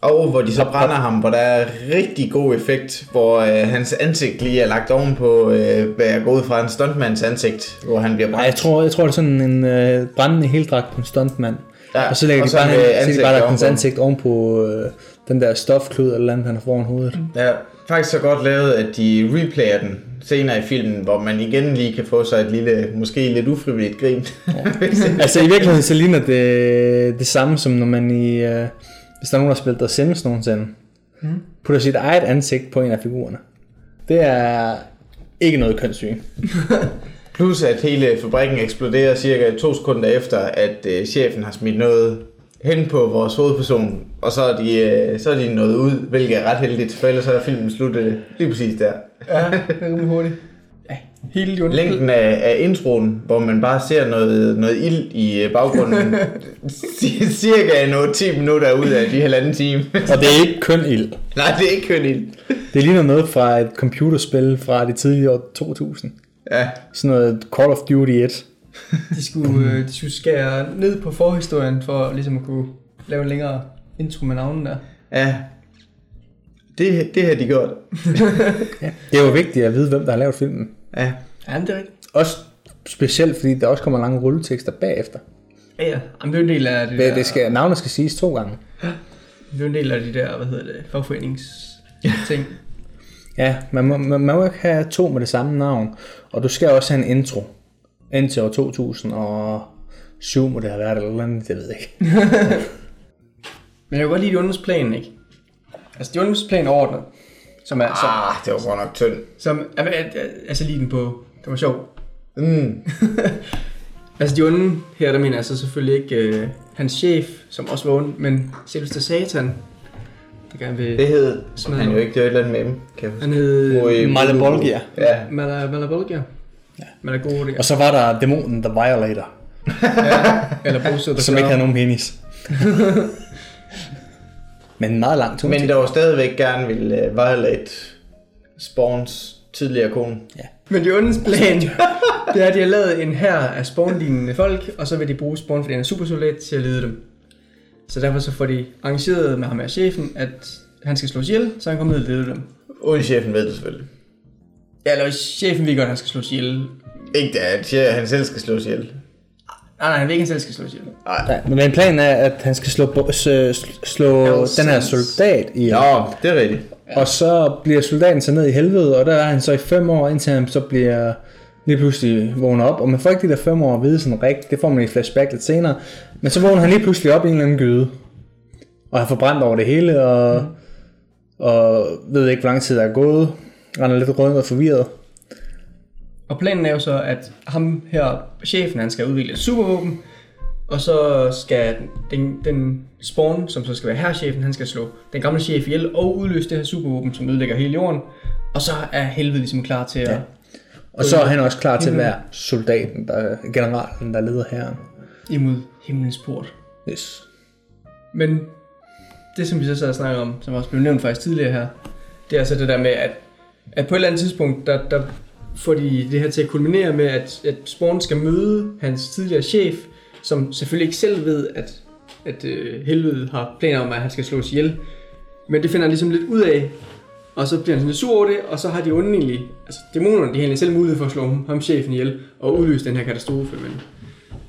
Og hvor de så brænder ham, hvor der er rigtig god effekt, hvor øh, hans ansigt lige er lagt ovenpå, øh, hvad jeg går ud fra en stuntmans ansigt, hvor han bliver Nej, brændt. jeg tror, jeg tror det er sådan en uh, brændende heldragt på en stuntmand. Ja, og så lægger og de så bare, han, ansigt bare hans ovenpå. ansigt ovenpå uh, den der stofklud eller andet, han har foran hovedet. Ja, faktisk så godt lavet, at de replayer den senere i filmen, hvor man igen lige kan få sig et lille, måske lidt ufrivilligt grin. altså i virkeligheden så ligner det det samme som når man i, uh, hvis der er nogen, der har spillet The Sims nogensinde, mm. putter sit eget ansigt på en af figurerne. Det er ikke noget kønssyn. Plus at hele fabrikken eksploderer cirka to sekunder efter, at øh, chefen har smidt noget hen på vores hovedperson, og så er de, øh, så er de nået ud, hvilket er ret heldigt, for ellers så er filmen sluttet lige præcis der. Ja, det er rimelig hurtigt. Ja, hele de onde Længden af, af introen, hvor man bare ser noget, noget ild i øh, baggrunden, ci- cirka en 8-10 minutter ud af de halvanden time. Og det er ikke kun ild. Nej, det er ikke kun ild. Det ligner noget fra et computerspil fra det tidlige år 2000. Ja, Sådan noget Call of Duty 1. De skulle, øh, de skulle skære ned på forhistorien, for ligesom at kunne lave en længere intro med navnen der. ja. Det, det har de gjort. Det er jo vigtigt at vide, hvem der har lavet filmen. Ja. Ja, det er rigtigt. Også specielt, fordi der også kommer lange rulletekster bagefter. Ja, ja. Jamen, det er jo en del af det, Det, der, det skal, navnet skal siges to gange. det er jo en del af de der, hvad hedder det, fagforenings ting. Ja, man må, man, må ikke have to med det samme navn. Og du skal også have en intro. Indtil år 2007 må det have været, eller andet, det ved jeg ikke. Men jeg kan godt lide de ondes plan, ikke? Altså, plan overordnet. Som er, som, Ah, det var godt nok tynd. som, jeg, jeg, jeg, altså lige den på, det var sjov. Mm. Altså de onde her, der mener jeg så selvfølgelig ikke øh, hans chef, som også var ond, men selveste satan, der gerne vil... Det hed Smadre. han jo ikke, det var et eller andet med dem, kan jeg huske. Han hed Oi, Malebolgia. Ja, Mala, Malabolgia. Ja. Malagoria. Og så var der dæmonen, der Violator, Eller Bose, der som ikke havde nogen penis. Men en meget lang men der var stadigvæk gerne ville uh, violate Spawns tidligere kone. Men de ondes plan, det er, at de har lavet en her af spawnlignende folk, og så vil de bruge Spawn, fordi han er supersoldat, til at lede dem. Så derfor så får de arrangeret med ham af chefen, at han skal slås ihjel, så han kommer ned og lede dem. Uden chefen ved det selvfølgelig. Ja, eller chefen ved godt, at han skal slås ihjel. Ikke da, at han selv skal slås ihjel. Nej, nej, han ved ikke, at han selv skal slås ihjel. Ja, men planen er, at han skal slå, bo- s- slå den her soldat i Ja, det er rigtigt. Og så bliver soldaten så ned i helvede, og der er han så i fem år, indtil han så bliver lige pludselig vågner op. Og man får ikke de der fem år at vide sådan rigtigt, det får man i flashback lidt senere. Men så vågner han lige pludselig op i en eller anden gyde. Og har forbrændt over det hele, og, mm. og ved ikke, hvor lang tid der er gået. Render lidt rundt og forvirret. Og planen er jo så, at ham her, chefen, han skal udvikle et supervåben, Og så skal den, den Spawn, som så skal være herrchefen, han skal slå den gamle chef ihjel og udløse det her supervåben, som ødelægger hele jorden. Og så er helvede ligesom klar til at... Ja. Og så er han også klar til at være soldaten, der, generalen, der leder herren. imod himlens port. Yes. Men det, som vi så sad og snakkede om, som også blev nævnt faktisk tidligere her, det er altså det der med, at, at på et eller andet tidspunkt, der, der får de det her til at kulminere med, at, at Spawn skal møde hans tidligere chef, som selvfølgelig ikke selv ved, at, at øh, helvede har planer om, at han skal slås ihjel. Men det finder han ligesom lidt ud af, og så bliver han sådan sur over det, og så har de onde egentlig, altså dæmonerne, de har egentlig selv mulighed for at slå ham, ham chefen ihjel, og udløse den her katastrofe, men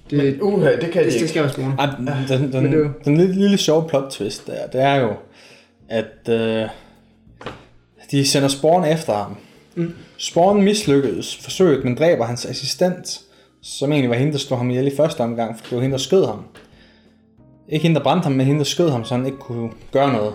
det, Men uha, det kan de det, det ikke. skal være Spawn. Ej, den, den, den, det er jo- den lille, lille sjove plot twist der, det er jo, at øh, de sender Spawn efter ham. Mm. Spawn mislykkedes forsøget, men dræber hans assistent, som egentlig var hende, der slog ham ihjel i første omgang, for det var hende, der skød ham. Ikke hende, der brændte ham, men hende, der skød ham, så han ikke kunne gøre noget.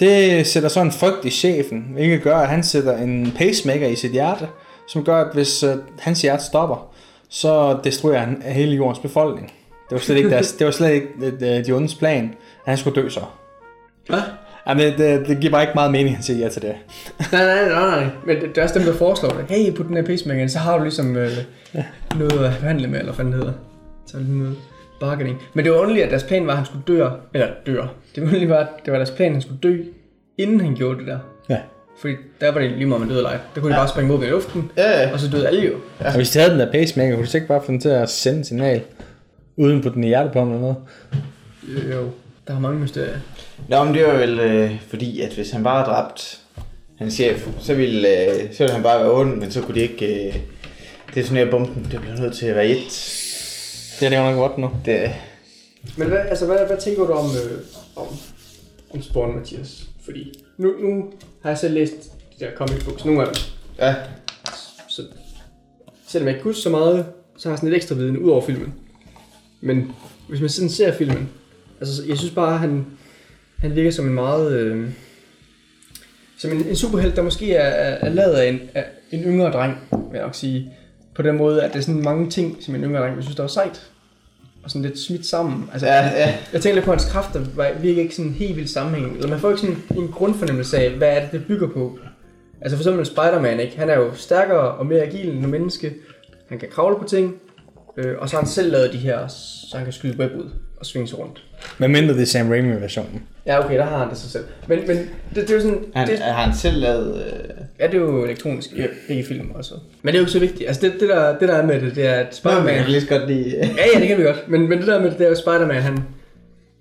Det sætter så en frygt i chefen, hvilket gør, at han sætter en pacemaker i sit hjerte, som gør, at hvis øh, hans hjerte stopper, så destruerer han hele jordens befolkning. Det var slet ikke, deres, det var slet ikke øh, de ondes plan, at han skulle dø så. Hvad? Jamen, det, det giver bare ikke meget mening, at han siger ja til det. Nej, nej, nej, nej. Men det, det er også dem, der foreslår det. Hey, put den her pacemaker så har du ligesom øh, noget at forhandle med, eller hvad det hedder. Så er det noget bargaining. Men det var underligt, at deres plan var, at han skulle dø. Eller dør. Det var underligt, at det var deres plan, at han skulle dø, inden han gjorde det der. Ja. Fordi der var det lige meget, man døde eller ej. Der kunne de bare springe mod i luften, Ja, ja. og så døde alle jo. Og hvis de havde den der pacemaker, kunne de så ikke bare få den til at sende et signal, uden på den i hjertepumpen eller noget? Jo, jo. Der er mange mysterier. Nå, men det var vel øh, fordi, at hvis han bare havde dræbt hans chef, så ville, øh, så ville han bare være ond, men så kunne de ikke øh, detonere bomben. Det bliver nødt til at være et. Det er det jo nok godt nu. Det, Men hvad, altså, hvad, hvad tænker du om, øh, om, om Spawn, Mathias? Fordi nu, nu har jeg selv læst de der comic books, nogle af dem. ja, Så selvom jeg ikke kunne så meget, så har jeg sådan lidt ekstra viden ud over filmen. Men hvis man sådan ser filmen, altså jeg synes bare, at han, han virker som en meget... Øh, som en, en superhelt, der måske er, er, er lavet af en, af en yngre dreng, vil jeg nok sige. På den måde, at det er sådan mange ting, som en yngre dreng vil synes, der var sejt. Og sådan lidt smidt sammen. Altså, ja, ja. jeg tænker lidt på, at hans kræfter virker ikke sådan helt vildt sammenhængende. Eller man får ikke sådan en grundfornemmelse af, hvad er det, det bygger på. Altså for eksempel Spider-Man, ikke? Han er jo stærkere og mere agil end en menneske. Han kan kravle på ting. Øh, og så har han selv lavet de her, så han kan skyde web ud og svinge sig rundt. Men mindre det er Sam Raimi-versionen. Ja, okay, der har han det sig selv. Men, men det, det er jo sådan... Han, det, har han selv lavet... Øh, ja, det er jo elektronisk, i film også. Men det er jo ikke så vigtigt. Altså det, det, der, det der er med det, det er, at Spider-Man Spider-Man... kan lige så godt lide... Ja, ja, det kan vi godt. Men, men det der med det, det er jo Spider-Man, han,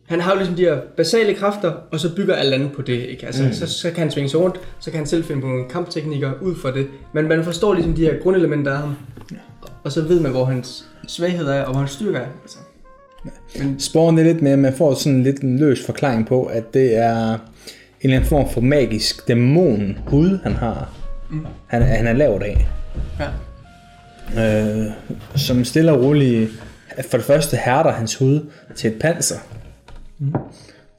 han har jo ligesom de her basale kræfter, og så bygger alt andet på det. Ikke? Altså, mm. så, så kan han svinge sig rundt, så kan han selv finde på nogle kampteknikker ud fra det. Men man forstår ligesom de her grundelementer af ham. Og så ved man, hvor hans svaghed er, og hvor hans styrke er. Altså. Spawn er lidt mere, man får sådan lidt en løs forklaring på, at det er en eller anden form for magisk dæmon hud, han har. Mm. Han, han er lavet af. Ja. Øh, som stille og roligt, for det første hærder hans hud til et panser. Mm.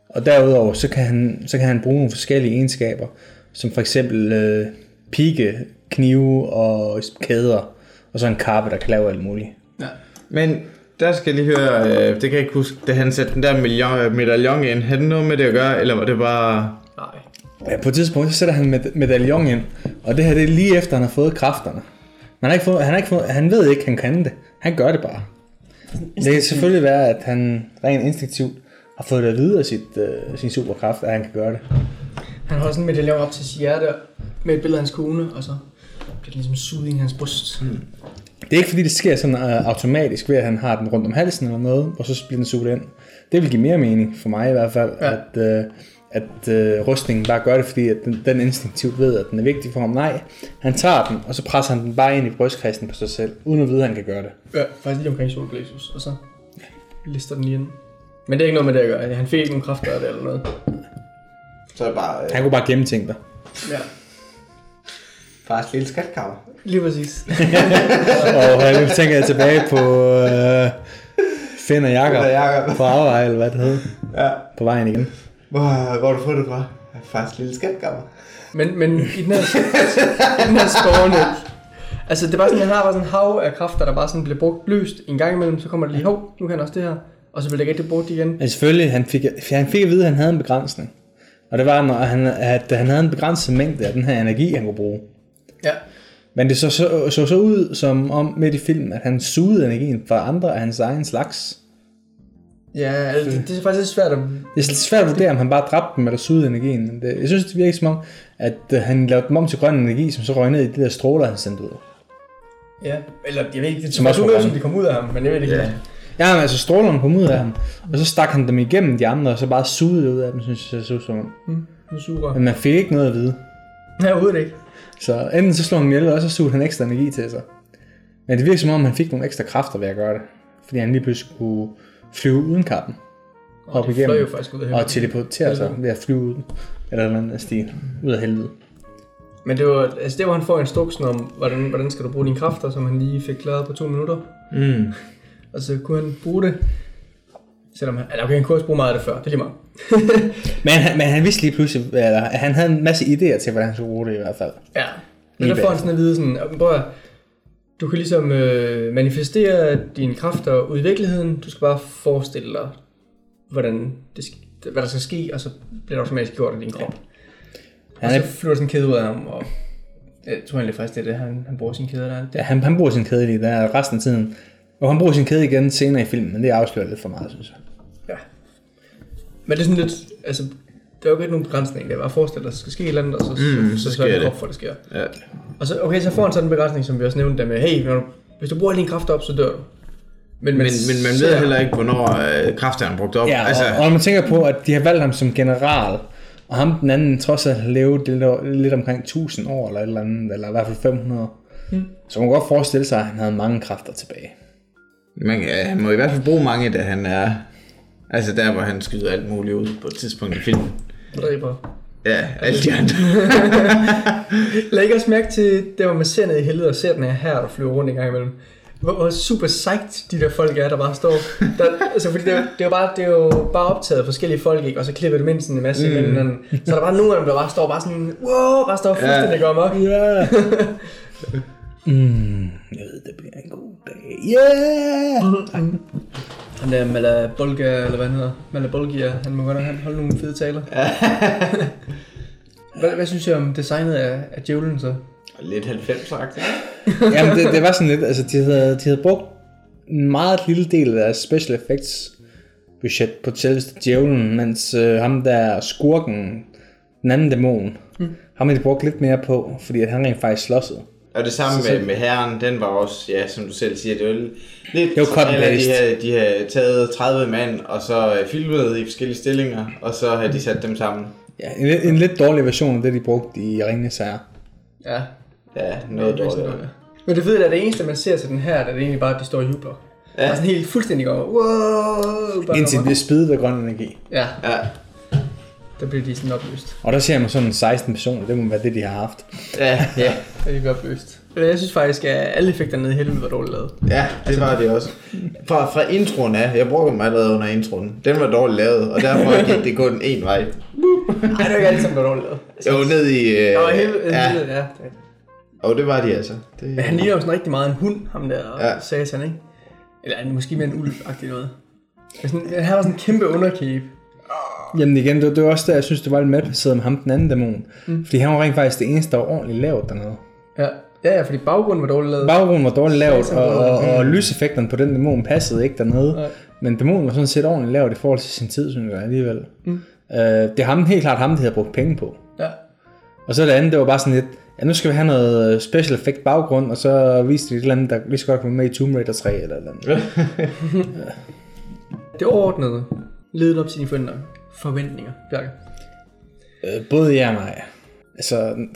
Og derudover, så kan, han, så kan han bruge nogle forskellige egenskaber, som for eksempel øh, pigge, knive og kæder, og så en kappe, der kan lave alt muligt. Ja. Men der skal jeg lige høre, øh, det kan jeg ikke huske, da han satte den der million, medaljon ind, havde det noget med det at gøre, eller var det bare... Nej. Ja, på et tidspunkt, så sætter han med medaljon ind, og det her det er lige efter, han har fået kræfterne. Man har ikke fået, han, har ikke fået, han ved ikke, han kan det. Han gør det bare. Det kan selvfølgelig være, at han rent instinktivt har fået det at vide af sit, øh, sin superkraft, at han kan gøre det. Han holder sådan en medaljon op til sit hjerte med et billede af hans kone, og så bliver det ligesom suget ind i hans bryst. Mm. Det er ikke fordi, det sker sådan uh, automatisk ved, at han har den rundt om halsen eller noget, og så bliver den suget ind. Det vil give mere mening, for mig i hvert fald, Ja. at, uh, at uh, rustningen bare gør det, fordi at den, den instinktivt ved, at den er vigtig for ham. Nej, han tager den, og så presser han den bare ind i brystkassen på sig selv, uden at vide, at han kan gøre det. Ja, faktisk lige omkring solplexus, og så lister den lige ind. Men det er ikke noget med det at gøre. Han fik ikke nogen kræfter af det eller noget. Så er det bare øh, Han kunne bare gemme ting der. Ja, fars lille skatkammer. lige præcis. og øh, nu tænker jeg tilbage på uh, Finn og Jakob Finn og Jakob. på afvej, eller hvad det hed, Ja. på vejen igen. Hvor, hvor har du fået det fra? Fars lille skatkammer. Men, men i den her, i den her ikke? Altså, det er bare sådan, han har bare sådan en hav af kræfter, der bare sådan bliver brugt løst en gang imellem, så kommer det lige, hov, nu kan han også det her. Og så bliver det ikke rigtig brugt igen. Men selvfølgelig, han fik, han fik at vide, at han havde en begrænsning. Og det var, når han, at han havde en begrænset mængde af den her energi, han kunne bruge. Ja. Men det så så, så, så ud som om midt i filmen, at han sugede energien fra andre af hans egen slags. Ja, altså, det, det er faktisk lidt svært at... Det er svært at vurdere, om han bare dræbte dem eller sugede energien. Det, jeg synes, det virker som om, at øh, han lavede dem om til grøn energi, som så røg ned i de der stråler, han sendte ud. Ja, eller jeg ved ikke, det Som er også noget, som de kom ud af ham, men jeg ved ikke. Ja. Ja, men altså strålerne kom ud af ham, og så stak han dem igennem de andre, og så bare sugede ud af dem, synes jeg, så ud som om. Nu suger. Men man fik ikke noget at vide. Nej, overhovedet ikke. Så enten så slog han dem ihjel, eller så sugede han ekstra energi til sig. Men det virker som om, han fik nogle ekstra kræfter ved at gøre det. Fordi han lige pludselig kunne flyve uden kappen. Det fløj igennem. jo faktisk ud af Og helvede. teleportere sig ved at flyve ud. Eller et eller andet stil. Ud af helvede. Men det var, altså det var han får instruksen om, hvordan, hvordan skal du bruge dine kræfter, som han lige fik klaret på to minutter. Mm. Og så kunne han bruge det. Selvom han, eller okay, han kunne også bruge meget af det før, det er lige meget. Men han, men han vidste lige pludselig, eller han havde en masse idéer til, hvordan han skulle bruge det i hvert fald. Ja. Men der får han sådan at vide sådan, prøv at, du kan ligesom øh, manifestere dine kræfter ud i virkeligheden. Du skal bare forestille dig, hvordan det, hvad der skal ske, og så bliver det automatisk gjort af din krop. Og Han så er, flyver der sådan en kæde ud af ham, og jeg tror egentlig faktisk, det er det, han, han bruger sin kæde der. Det, ja, han, han bruger sin kæde lige der resten af tiden. Og han bruger sin kæde igen senere i filmen, men det afslører lidt for meget, synes jeg. Ja. Men det er sådan lidt, altså, der er jo ikke nogen begrænsning. Det er bare at forestille dig, at der skal ske et eller andet, og så, Mm, så, så så, så er det krop for, at det sker. Ja. Og så, okay, så får han sådan en begrænsning, som vi også nævnte der med, hey, hvis du bruger dine kræfter op, så dør du. Men, Men, men man ved heller ikke, hvornår øh, kræfterne er brugt op. Ja, altså, og, og når man tænker på, at de har valgt ham som general, og ham den anden trods alt levet lidt, lidt omkring 1000 år, eller et eller andet, eller i hvert fald 500, mm. så man kan godt forestille sig, at han havde mange kræfter tilbage. man, han må i hvert fald bruge mange, da han er... Altså der, hvor han skyder alt muligt ud på et tidspunkt i filmen. dræber. Ja, alle de andre. Lad ikke også mærke til, der hvor man ser ned i helvede, og ser den her her, der flyver rundt en gang imellem. Hvor, hvor super psyched de der folk er, der bare står. Der, altså, fordi det er, det, er jo bare, det er jo bare optaget af forskellige folk, ikke? og så klipper det mindst en masse mm. hinanden. Så er der bare nogle af dem, der bare står bare sådan, wow, bare står fuldstændig ja. amok. Ja. mm, jeg ved, det bliver en god dag. Yeah! Han der Mala Bolga, eller hvad han hedder, Mala Bolgia, han må godt han holde nogle fede taler. hvad, hvad synes jeg om designet af, af djævlen så? Lidt 90-agtigt. Jamen, det, det var sådan lidt, altså de havde, de havde brugt en meget lille del af deres special effects budget på selveste djævlen, mens øh, ham der skurken, den anden dæmon, mm. ham har de brugt lidt mere på, fordi at han rent faktisk slåsede. Og det samme med, med herren, den var også, ja, som du selv siger, det var lidt... Det var cut de havde, de havde taget 30 mand, og så øh, filmet i forskellige stillinger, og så havde de sat dem sammen. Ja, en, lidt- en lidt dårlig version af det, de brugte i Ringenes Herre. Ja, Ja, noget dårligt. Men det fede er, at det eneste, man ser til den her, det er egentlig bare, at de står og jubler. Ja. Og sådan helt fuldstændig går, wow, Indtil det bliver spidet af grøn energi. Ja, Ja, der bliver de sådan opløst. Og der ser man sådan 16 personer, det må være det, de har haft. ja, ja. Ja, de bliver opløst. Men Jeg synes faktisk, at alle effekter nede i helvede var dårligt lavet. Ja, det var det også. Fra, fra introen af, jeg brugte dem allerede under introen, den var dårligt lavet, og derfor gik det kun en vej. Nej, det var ikke alle sammen, dårligt lavet. Jo, ned i... Øh, Nå, helvede, ja, helvede, ja. og det var de altså. Det, Men han ligner jo sådan rigtig meget en hund, ham der Ja. satan, ikke? Eller han er måske mere en ulv-agtig noget. Men sådan, han har sådan en kæmpe underkæbe. Jamen igen, det, det var også der, jeg synes, det var lidt malplaceret med ham, den anden dæmon. Mm. Fordi han var rent faktisk det eneste, der var ordentligt lavet dernede. Ja, ja, ja fordi baggrunden var dårligt lavet. Baggrunden var dårligt lavet, og, og, og lyseffekterne på den dæmon passede ikke dernede. Nej. Men dæmonen var sådan set ordentligt lavet i forhold til sin tid, synes jeg alligevel. Mm. Øh, det er ham, helt klart ham, de havde brugt penge på. Ja. Og så det andet, det var bare sådan lidt, ja nu skal vi have noget øh, special effect baggrund, og så viste de et eller andet, der lige så godt kunne være med i Tomb Raider 3 eller et eller andet. Det overordnede ledede op til dine forventninger. Forventninger, Bjarke. Øh, både ja og nej. Altså,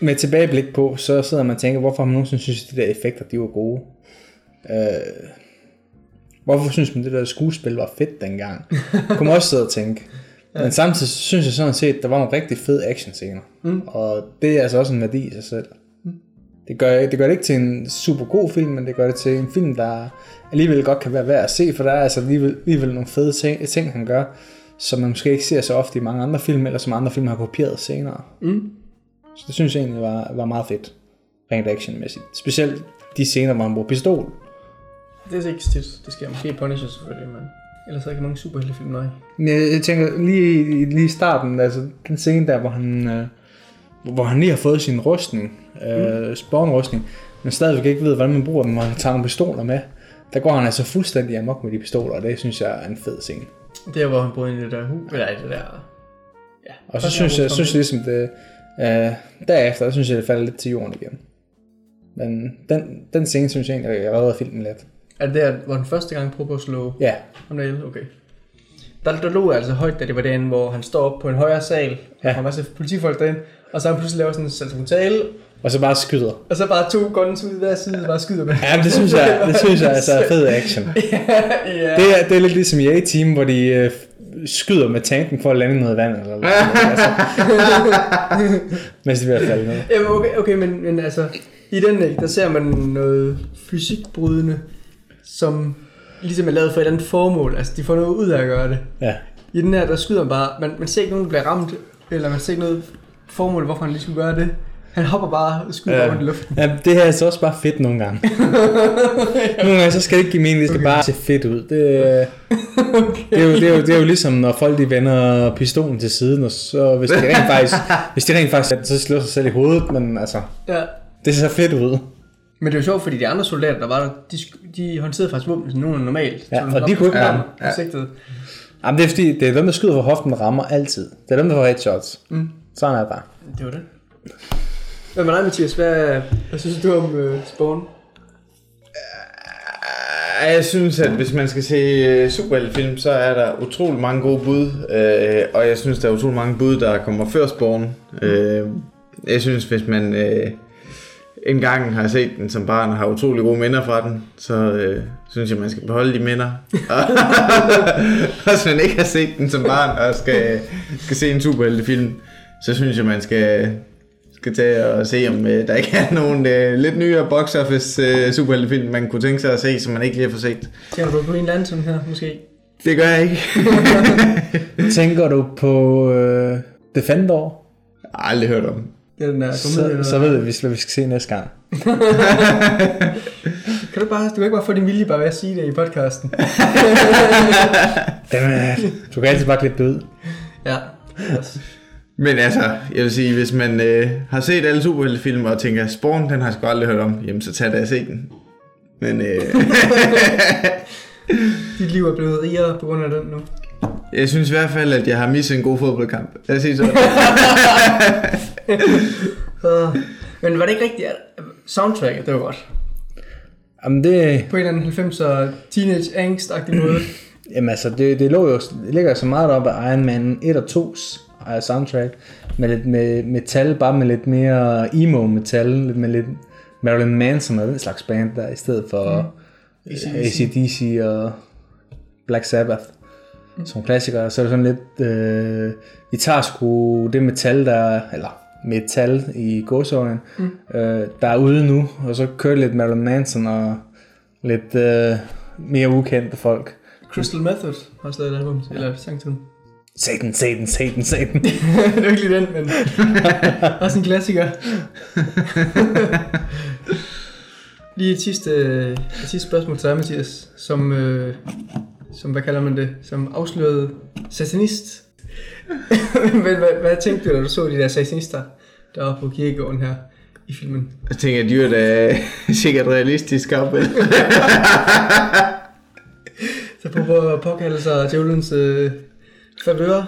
med tilbageblik på, så sidder man og tænker, hvorfor har man nogensinde synes, at de der effekter, de var gode? Øh, hvorfor synes man, det der skuespil var fedt dengang? Kunne man også sidde og tænke. Men samtidig synes jeg sådan set, at der var nogle rigtig fede actionscener. Mm. Og det er altså også en værdi i sig selv. Det gør, det gør det ikke til en super god film, men det gør det til en film, der alligevel godt kan være værd at se, for der er altså alligevel, alligevel nogle fede ting, ting, han gør, som man måske ikke ser så ofte i mange andre film, eller som andre film har kopieret senere. Mm. Så det synes jeg egentlig var, var meget fedt. rent actionmæssigt. Specielt de scener, hvor han bruger pistol. Det er ikke tit. Det sker måske Punisher selvfølgelig, men ellers er der ikke mange superheltefilm, nej. Men Jeg, jeg tænker lige, lige i starten, altså den scene der, hvor han, øh, hvor han lige har fået sin rustning, øh, spawnrustning, men stadigvæk ikke ved, hvordan man bruger dem, og han tager nogle pistoler med. Der går han altså fuldstændig amok med de pistoler, og det synes jeg er en fed scene. Det er, hvor han bor inde i det der hus, eller i det der... Ja. Og så synes jeg, synes jeg ligesom det, øh, derefter, der synes jeg, det falder lidt til jorden igen. Men den, den scene synes jeg egentlig, jeg redder filmen lidt. Er det der, hvor den første gang prøver på at slå Ja, der ihjel? Okay. Der, der lå jeg altså højt, da det var derinde, hvor han står op på en højere sal, ja. Og der var en masse politifolk derinde, og så han pludselig laver sådan en saltomontale, og så bare skyder. og så bare to guns ud i hver side, og bare skyder med. Ja, men det synes jeg, det synes jeg altså er fed action. ja. Det er, det er lidt ligesom i A-Team, hvor de øh, skyder med tanken for at lande noget vand. Eller noget, altså, mens de er ved at falde ned. Jamen okay, okay men, men altså, i den der ser man noget fysikbrydende, som ligesom er lavet for et eller andet formål. Altså, de får noget ud af at gøre det. Ja. I den her, der skyder man bare, man, man ser ikke nogen, der bliver ramt, eller man ser ikke noget formål, hvorfor han lige skulle gøre det. Han hopper bare og skyder ja. Ja. i luften. ja, det her er så også bare fedt nogle gange. nogle gange så skal det ikke give mening, det skal okay. bare se fedt ud. Det, okay. det, er jo, det, er jo, det er jo ligesom, når folk de vender pistolen til siden, og så hvis de rent faktisk, hvis de rent faktisk så slår sig selv i hovedet, men altså, Ja. det ser fedt ud. Men det er jo sjovt, fordi de andre soldater, der var der, de, de håndterede faktisk våben som nogen normalt. Ja, Så og de kunne ikke ramme. på sigtet. Jamen, det er fordi, det er dem, der skyder for hoften, rammer altid. Det er dem, der får headshots. Mm. Sådan er det bare. Det var det. Hvad med dig, Mathias? Hvad, hvad synes du om uh, Spawn? Ja, Jeg synes, at hvis man skal se uh, superheltefilm, så er der utrolig mange gode bud. Uh, og jeg synes, der er utrolig mange bud, der kommer før Spawn. Uh, jeg synes, hvis man uh, engang har set den som barn og har utrolig gode minder fra den, så uh, synes jeg, man skal beholde de minder. og hvis man ikke har set den som barn og skal, skal se en superheltefilm, så synes jeg, man skal, skal tage og se, om øh, der ikke er nogen øh, lidt nyere box office øh, superheltefilm, man kunne tænke sig at se, som man ikke lige har fået set. Tænker du på Green Lantern her, måske? Det gør jeg ikke. Tænker du på uh, Defender? Jeg har aldrig hørt om. Det er den der Så, komedie. så ved vi, hvad vi skal se næste gang. Kan du, bare, du kan ikke bare få din vilje bare ved at sige det i podcasten. Jamen, du kan altid bare klippe det ud. ja. Yes. Men altså, jeg vil sige, hvis man øh, har set alle superheltefilm og tænker, Spawn, den har jeg sgu aldrig hørt om, jamen så tag da og se den. Men øh, Dit liv er blevet rigere på grund af den nu. jeg synes i hvert fald, at jeg har misset en god fodboldkamp. Lad os sige så. Uh, men var det ikke rigtigt, at soundtracket, det var godt. Jamen, det, På en eller anden 90'er teenage angst-agtig måde. jamen altså, det, det, lå jo, det ligger så meget op af Iron Man 1 og 2's uh, soundtrack. Med lidt med metal, bare med lidt mere emo metal. Lidt med lidt Marilyn Manson og den slags band der, i stedet for mm. ACDC og Black Sabbath. Mm. Som klassikere, så er det sådan lidt øh, guitarskrue, det metal der, eller metal i gåsøjne, mm. øh, der er ude nu, og så kører lidt Marilyn Manson og lidt øh, mere ukendte folk. Crystal Method har stadig et album, eller sangtiden. Satan, Satan, Satan, Satan. det er jo ikke lige den, men også en klassiker. lige et sidste, et sidste spørgsmål til dig, Mathias, som, øh, som, hvad kalder man det, som afsløret satanist. men hvad, hvad tænkte du, da du så de der satanister, der var på kirkegården her i filmen? Jeg tænker, at de er sikkert realistisk op. vel? Så på, på påkaldelse af djævelens øh, favør.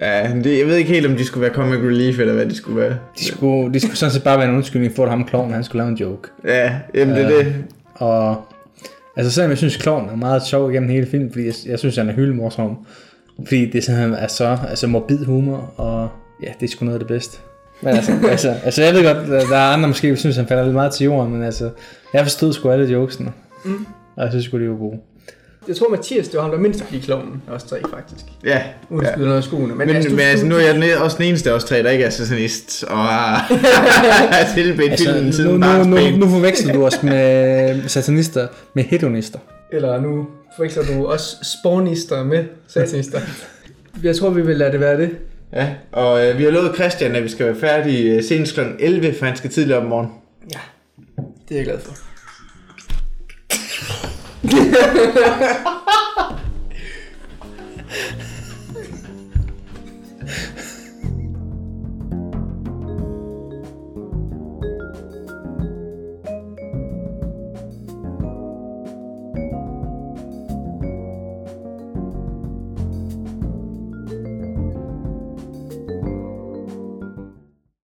ja, det, jeg ved ikke helt, om de skulle være comic relief, eller hvad de skulle være. De skulle, de skulle sådan set bare være en undskyldning for, at ham kloven, han skulle lave en joke. Ja, jamen det er det. Og altså selvom jeg synes, kloven er meget sjov igennem hele filmen, fordi jeg, jeg synes, han er hyldemorsom. Fordi det simpelthen er så altså morbid humor, og ja, det er sgu noget af det bedste. Men altså, altså, altså jeg ved godt, der der er andre måske, der synes, han falder lidt meget til jorden, men altså, jeg forstod sgu alle jokesene. Mm. Og jeg synes sgu, de var gode. Jeg tror, Mathias, det var ham, der mindst blive klovnen. Også tre, faktisk. Ja, Uden ja. at skyde noget i skoene. Men, Men, men, du- altså, du- nu er jeg den, også den eneste af os tre, der ikke er satanist, og har tilbedt Altså, filmen nu, siden nu, nu, ben. nu forveksler du os med satanister med hedonister. Eller nu forveksler du også spawnister med satanister. Jeg tror, vi vil lade det være det. Ja, og øh, vi har lovet Christian, at vi skal være færdige øh, senest kl. 11, for han skal tidligere op i morgen. Ja, det er jeg glad for. Yeah.